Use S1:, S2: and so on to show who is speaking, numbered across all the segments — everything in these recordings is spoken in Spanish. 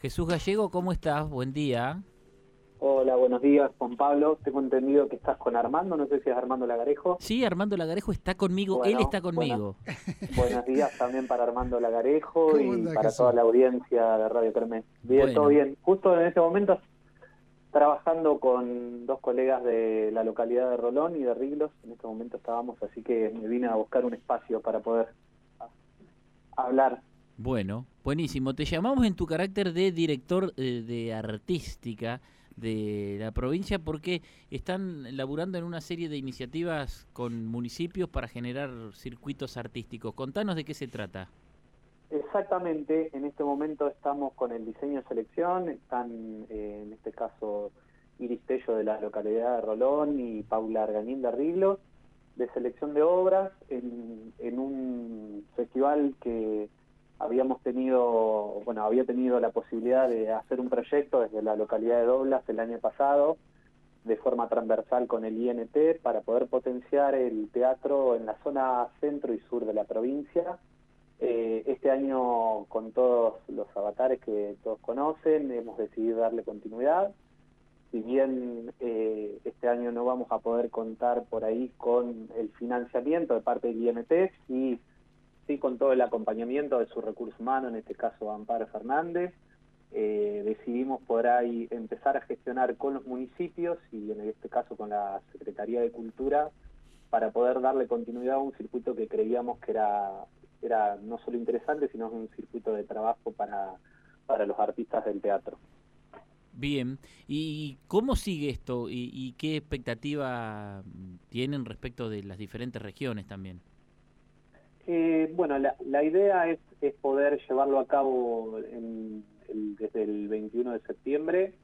S1: Jesús Gallego, ¿cómo estás? Buen día.
S2: Hola, buenos días, Juan Pablo. Tengo entendido que estás con Armando, no sé si es Armando Lagarejo.
S1: Sí, Armando Lagarejo está conmigo, él está conmigo.
S2: buenos días también para Armando Lagarejo y para toda la audiencia de Radio Kermés. Bien, todo bien. Justo en este momento trabajando con dos colegas de la localidad de Rolón y de Riglos, en este momento estábamos, así que me vine a buscar un espacio para poder hablar
S1: bueno, buenísimo. Te llamamos en tu carácter de director eh, de artística de la provincia porque están laburando en una serie de iniciativas con municipios para generar circuitos artísticos. Contanos de qué se trata.
S2: Exactamente, en este momento estamos con el diseño de selección, están eh, en este caso Iris Tello de la localidad de Rolón y Paula Arganín de Riglos, de selección de obras en un festival que habíamos tenido, bueno, había tenido la posibilidad de hacer un proyecto desde la localidad de Doblas el año pasado, de forma transversal con el INT, para poder potenciar el teatro en la zona centro y sur de la provincia. Eh, este año, con todos los avatares que todos conocen, hemos decidido darle continuidad. Si bien eh, este año no vamos a poder contar por ahí con el financiamiento de parte del INT, sí con todo el acompañamiento de su recurso humano, en este caso Amparo Fernández, eh, decidimos por ahí empezar a gestionar con los municipios y en este caso con la Secretaría de Cultura para poder darle continuidad a un circuito que creíamos que era, era no solo interesante, sino un circuito de trabajo para, para los artistas del teatro.
S1: Bien, ¿y cómo sigue esto y, y qué expectativa tienen respecto de las diferentes regiones también?
S2: Eh, bueno, la, idea es, poder llevarlo a cabo desde el 21 de septiembre,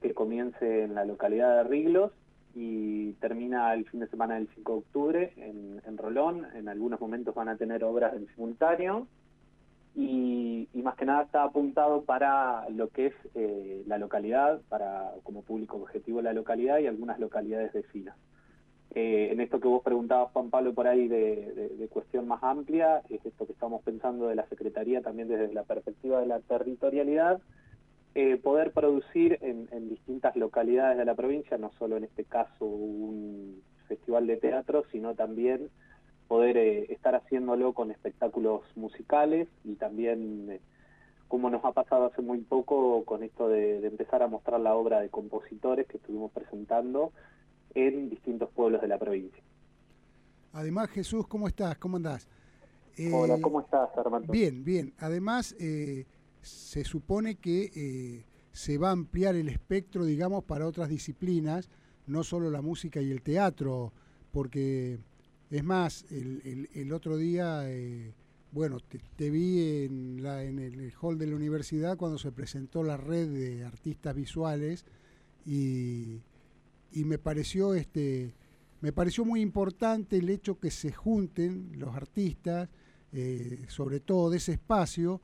S2: que comience en la localidad de Riglos y termina el fin de semana del 5 de octubre en, Rolón. En algunos momentos van a tener obras en simultáneo y, más que nada está apuntado para lo que es eh, la localidad, para como público objetivo la localidad y algunas localidades vecinas. Eh, en esto que vos preguntabas, Juan Pablo, por ahí de, cuestión más amplia, es esto que estamos pensando de la Secretaría también desde la perspectiva de la territorialidad, eh, poder producir en, distintas localidades de la provincia, no solo en este caso un festival de teatro, sino también poder eh, estar haciéndolo con espectáculos musicales y también, como nos ha pasado hace muy poco, con esto de empezar a mostrar la obra de compositores que estuvimos presentando, en distintos pueblos de la provincia.
S3: Además, Jesús, ¿cómo estás? ¿Cómo andás?
S2: Hola, eh, ¿cómo estás, Armando?
S3: Bien, bien. Además, eh, se supone que eh, se va a ampliar el espectro, digamos, para otras disciplinas, no solo la música y el teatro, porque es más, el, otro día, bueno, te, vi en, la, en el hall de la universidad cuando se presentó la red de artistas visuales y y me pareció este me pareció muy importante el hecho que se junten los artistas, eh, sobre todo de ese espacio,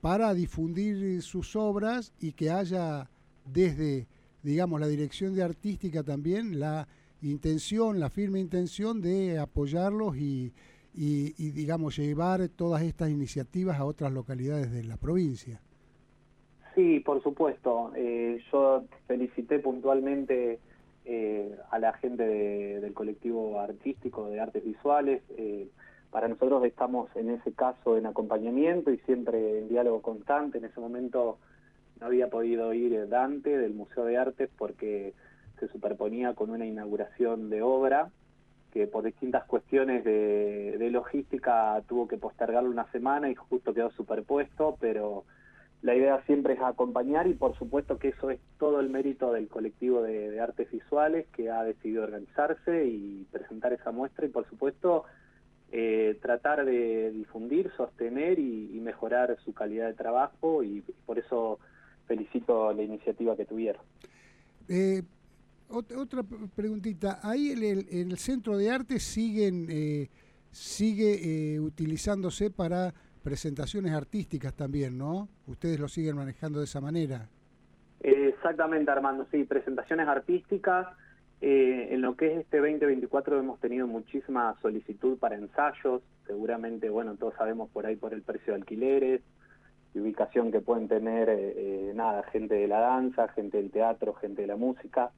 S3: para difundir sus obras y que haya desde, digamos, la dirección de artística también la intención, la firme intención de apoyarlos y, y, digamos, llevar todas estas iniciativas a otras localidades de la provincia.
S2: Sí, por supuesto. Eh, yo felicité puntualmente eh, a la gente del colectivo artístico de artes visuales. Eh, para nosotros estamos en ese caso en acompañamiento y siempre en diálogo constante. En ese momento no había podido ir Dante del Museo de Artes porque se superponía con una inauguración de obra que por distintas cuestiones de, de logística tuvo que postergarlo una semana y justo quedó superpuesto, pero la idea siempre es acompañar y por supuesto que eso es todo el mérito del colectivo de, artes visuales que ha decidido organizarse y presentar esa muestra y por supuesto eh, tratar de difundir, sostener y, mejorar su calidad de trabajo y, por eso felicito la iniciativa que tuvieron.
S3: Eh, otra preguntita, ahí el, el, centro de arte siguen, eh, sigue utilizándose para presentaciones artísticas también, ¿no? Ustedes lo siguen manejando de esa manera.
S2: Exactamente, Armando, sí, presentaciones artísticas. Eh, en lo que es este 2024 hemos tenido muchísima solicitud para ensayos, seguramente, bueno, todos sabemos por ahí por el precio de alquileres, ubicación que pueden tener, eh, nada, gente de la danza, gente del teatro, gente de la música.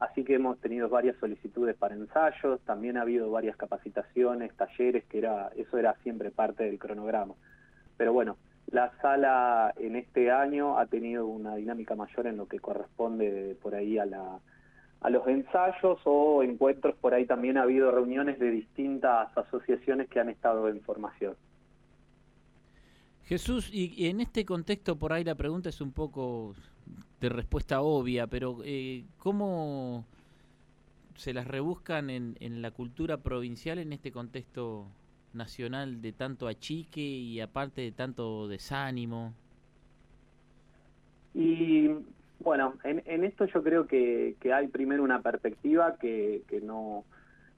S2: Así que hemos tenido varias solicitudes para ensayos, también ha habido varias capacitaciones, talleres, que era eso era siempre parte del cronograma. Pero bueno, la sala en este año ha tenido una dinámica mayor en lo que corresponde por ahí a, a los ensayos o encuentros, por ahí también ha habido reuniones de distintas asociaciones que han estado en formación.
S1: Jesús, y en este contexto por ahí la pregunta es un poco de respuesta obvia, pero eh, ¿cómo se las rebuscan en, en, la cultura provincial en este contexto nacional de tanto achique y aparte de tanto desánimo?
S2: Y bueno, en, en esto yo creo que, que, hay primero una perspectiva que, que no,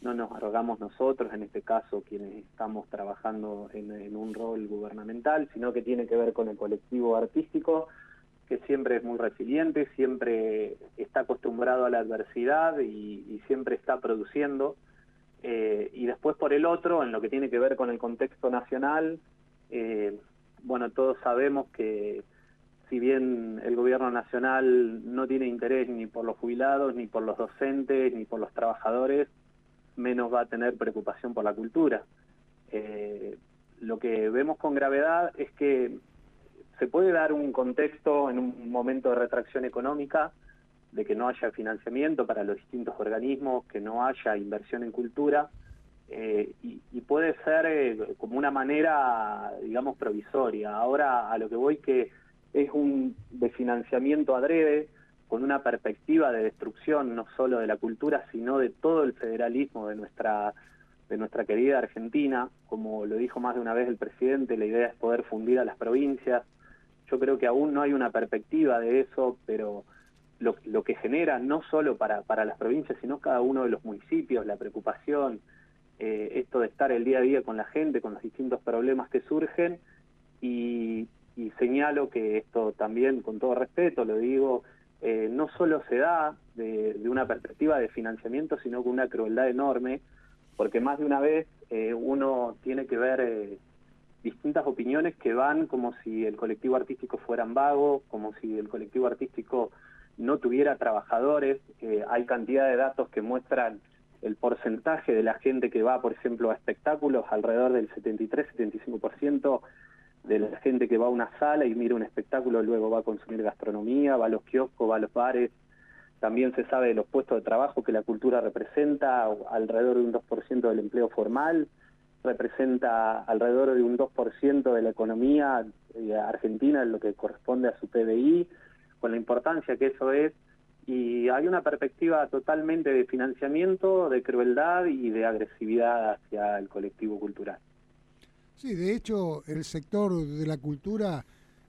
S2: no nos arrogamos nosotros, en este caso quienes estamos trabajando en, en un rol gubernamental, sino que tiene que ver con el colectivo artístico que siempre es muy resiliente, siempre está acostumbrado a la adversidad y, siempre está produciendo. Eh, y después por el otro, en lo que tiene que ver con el contexto nacional, eh, bueno, todos sabemos que si bien el gobierno nacional no tiene interés ni por los jubilados, ni por los docentes, ni por los trabajadores, menos va a tener preocupación por la cultura. Eh, lo que vemos con gravedad es que se puede dar un contexto en un momento de retracción económica, de que no haya financiamiento para los distintos organismos, que no haya inversión en cultura, eh, y, puede ser eh, como una manera, digamos, provisoria. Ahora a lo que voy que es un de financiamiento adrede, con una perspectiva de destrucción no solo de la cultura, sino de todo el federalismo de nuestra de nuestra querida Argentina, como lo dijo más de una vez el presidente, la idea es poder fundir a las provincias, yo creo que aún no hay una perspectiva de eso, pero lo, que genera no solo para, para las provincias, sino cada uno de los municipios, la preocupación, eh, esto de estar el día a día con la gente, con los distintos problemas que surgen, y, señalo que esto también, con todo respeto, lo digo, eh, no solo se da de, una perspectiva de financiamiento, sino con una crueldad enorme, porque más de una vez eh, uno tiene que ver distintas opiniones que van como si el colectivo artístico fueran vagos, como si el colectivo artístico no tuviera trabajadores. Eh, hay cantidad de datos que muestran el porcentaje de la gente que va, por ejemplo, a espectáculos, alrededor del 73-75% de la gente que va a una sala y mira un espectáculo, luego va a consumir gastronomía, va a los kioscos, va a los bares. También se sabe de los puestos de trabajo que la cultura representa, alrededor de un 2% del empleo formal representa alrededor de un 2% de la economía eh, argentina en lo que corresponde a su PBI, con la importancia que eso es, y hay una perspectiva totalmente de financiamiento, de crueldad y de agresividad hacia el colectivo cultural.
S3: Sí, de hecho, el sector de la cultura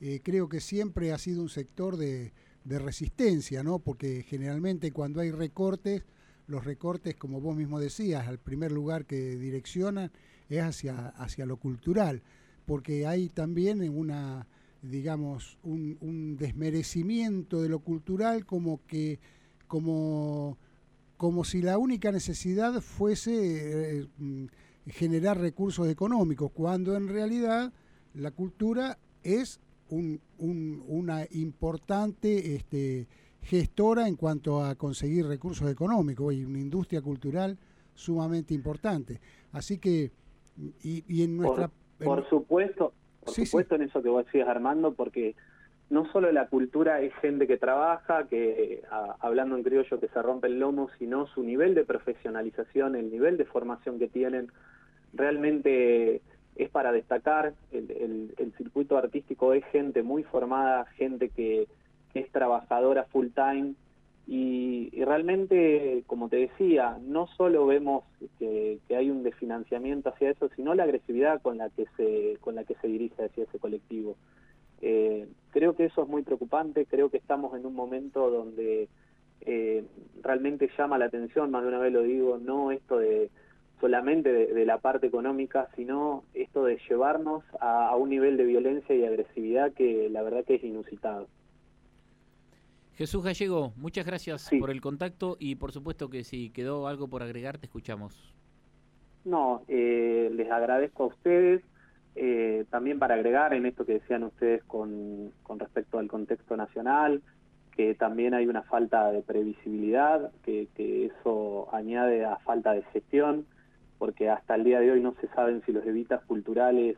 S3: eh, creo que siempre ha sido un sector de, de resistencia, ¿no? Porque generalmente cuando hay recortes, los recortes, como vos mismo decías, al primer lugar que direccionan es hacia, hacia lo cultural, porque hay también una, digamos, un, desmerecimiento de lo cultural como que, como, como si la única necesidad fuese eh, generar recursos económicos, cuando en realidad la cultura es un, una importante este, gestora en cuanto a conseguir recursos económicos y una industria cultural sumamente importante. Así que y, en nuestra...
S2: Por, supuesto, por supuesto en eso que vos decías Armando, porque no solo la cultura es gente que trabaja, que hablando en criollo que se rompe el lomo, sino su nivel de profesionalización, el nivel de formación que tienen, realmente es para destacar. El, el, circuito artístico es gente muy formada, gente que es trabajadora full time y, realmente, como te decía, no solo vemos que, hay un desfinanciamiento hacia eso, sino la agresividad con la que se, con la que se dirige hacia ese colectivo. Eh, creo que eso es muy preocupante, creo que estamos en un momento donde eh, realmente llama la atención, más de una vez lo digo, no esto de solamente de, la parte económica, sino esto de llevarnos a un nivel de violencia y agresividad que la verdad que es inusitado.
S1: Jesús Gallego, muchas gracias por el contacto y por supuesto que si quedó algo por agregar, te escuchamos.
S2: No, eh, les agradezco a ustedes. eh, también para agregar en esto que decían ustedes con, con respecto al contexto nacional, que también hay una falta de previsibilidad, que, que eso añade a falta de gestión, porque hasta el día de hoy no se saben si los evitas culturales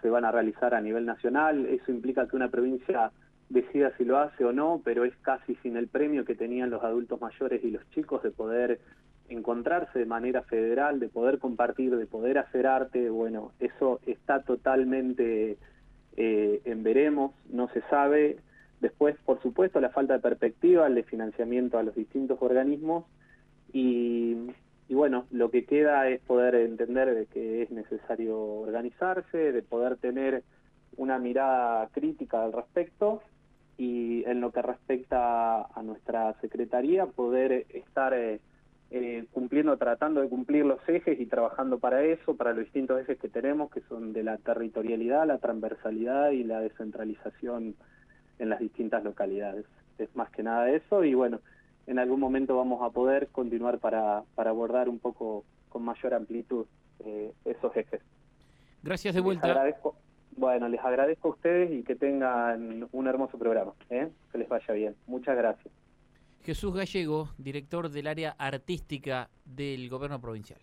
S2: se van a realizar a nivel nacional, eso implica que una provincia decida si lo hace o no, pero es casi sin el premio que tenían los adultos mayores y los chicos de poder encontrarse de manera federal, de poder compartir, de poder hacer arte, bueno, eso está totalmente eh, en veremos, no se sabe, Después, por supuesto, la falta de perspectiva, el de financiamiento a los distintos organismos. Y, bueno, lo que queda es poder entender de que es necesario organizarse, de poder tener una mirada crítica al respecto y en lo que respecta a nuestra Secretaría, poder estar eh, eh, cumpliendo, tratando de cumplir los ejes y trabajando para eso, para los distintos ejes que tenemos, que son de la territorialidad, la transversalidad y la descentralización en las distintas localidades. Es más que nada eso y bueno, en algún momento vamos a poder continuar para, para abordar un poco con mayor amplitud eh, esos ejes.
S1: Gracias de vuelta.
S2: Bueno, les agradezco a ustedes y que tengan un hermoso programa. ¿eh? Que les vaya bien. Muchas gracias.
S1: Jesús Gallego, director del área artística del gobierno provincial.